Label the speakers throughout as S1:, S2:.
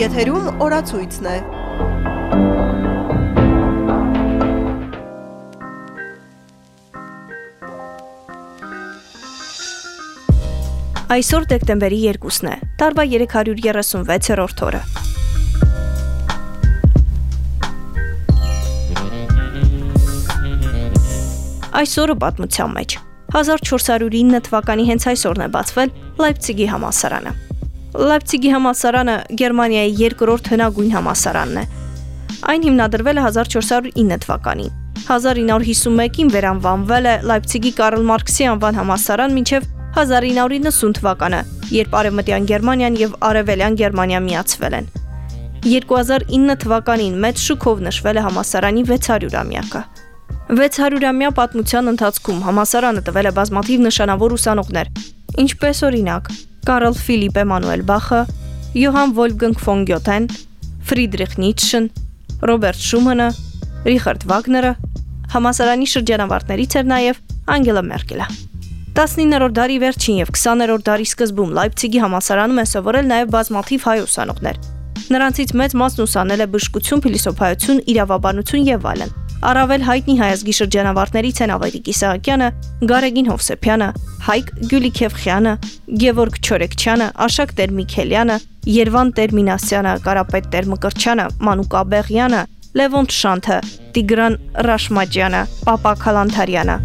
S1: Եթերում օրացույցն է։
S2: Այսօր դեկտեմբերի 2-ն է։ Տարվա 336-րդ օրը։ Այսօրը պատմության մեջ 1409 թվականի հենց այսօրն է բացվել Լայպցիգի համալսարանը։ Լայպցիգի համալսարանը Գերմանիայի երկրորդ հնագույն համալսարանն է։ Այն հիմնադրվել է 1409 թվականին։ 1951-ին վերանվանվել է Լայպցիգի Կարլ Մարքսի անվան համալսարան մինչև 1990 թվականը, երբ Արևմտյան Գերմանիան եւ Արևելյան Գերմանիա միացվել են։ 2009 թվականին մեծ շուկով նշվել է համասարանի 600-ամյակը։ 600-ամյա պատմության ընթացքում համասարանը տվել է բազմաթիվ նշանավոր ուսանողներ, ինչպես օրինակ Կարլ Ֆիլիպ Էմանուել Բախը, Յոհան Վոլֆգանգ ֆոն Գյոթեն, Ֆրիդրիխ Նիցշեն, Ռոբերտ Շումանը, Ռիխարդ Վագները, համասարանի շրջանավարտներից էր նաև Անգելա Մերկելը։ 19-րդ դարի վերջին եւ 20-րդ դարի սկզբում Լայպցիգի համալսարանում են սովորել նաև բազմաթիվ հայ ուսանողներ։ Նրանցից մեծ մասն ուսանել է բժշկություն, փիլիսոփայություն, իրավաբանություն եւ այլն։ Առավել հայտնի հայազգի շրջանավարտներից են Ավետիք Իսահակյանը, Գարեգին Հովսեփյանը, Հայկ Գյուլիքևխյանը, Գևորգ Չորեկչյանը, Աշակ Տեր-Միքելյանը, Երվան Տեր-Մինասյանը, Կարապետ Տեր-Մկրչյանը, Մանուկ Աբեղյանը, Լևոնտ Շանթը, Տիգրան Ռաշմաջյանը, Պապա Քալանթարյանը։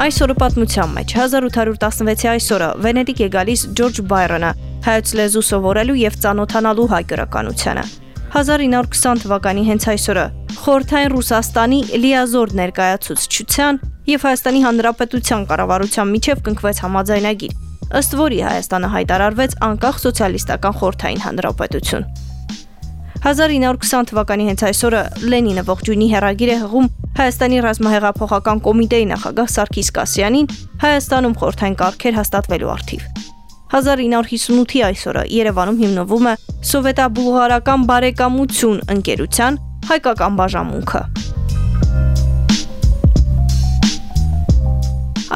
S2: Այսօրը պատմության մեջ 1816-ի այսօրը Վենետիկ է գալիս Ջորջ Բայրոնը հայոց լեզու սովորելու եւ ծանոթանալու հայ գրականությանը։ 1920 թվականի հենց այսօրը. Խորթային Ռուսաստանի լիազոր ներկայացուցչության եւ Հայաստանի Հանրապետության կառավարության միջև կնքվեց համաձայնագիր, ըստ որի Հայաստանը հայտարարվեց անկախ սոցիալիստական խորթային հանրապետություն։ 1920 թվականի հենց այսօրը. Լենինը ողջույնի հերագիր է հղում Հայաստանի ռազմահեղափոխական կոմիտեի նախագահ Սարգիս Կասյանին Հայաստանում խորթային կարգեր հաստատվելու արդիվ։ 1958-ի այսօրը Երևանում հիմնվում է Սովետա-բուլղարական բարեկամություն ընկերության հայկական բաժանմունքը։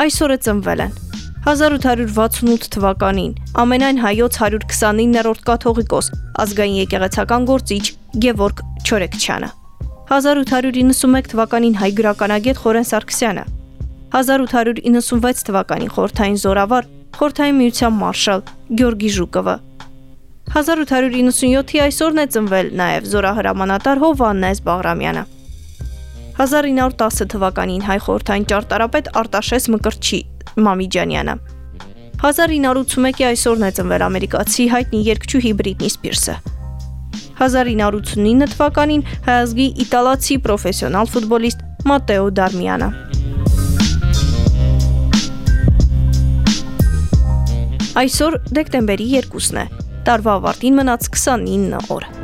S2: Այսօրը ծնվել են 1868 թվականին ամենայն հայոց 129-րդ կաթողիկոս ազգային եկեղեցական գործիչ Գևորգ Չորեկչյանը 1891 թվականին հայ գրականագետ Խորեն Սարգսյանը 1896 թվականին խորթային զորավար խորթային միության մարշալ Գյորգի Ժուկովը 1897-ի այսօրն է ծնվել նաև զորահրամանատար Հովաննես Բաղրամյանը 1910 թվականին հայ խորթային ճարտարապետ Արտաշես Մկրտչի Մամիջանյանը 1981-ի այսօրն է ծնվել ամերիկացի հայտնի երգչուհի Բրիտնի Սպիրսը 1989 թվականին հայազգի իտալացի պրոֆեսիոնալ ֆուտբոլիստ Մատեո Դարմիանը Այսօր դեկտեմբերի 2-ն է։ Տարվա ավարտին մնաց 29 օր։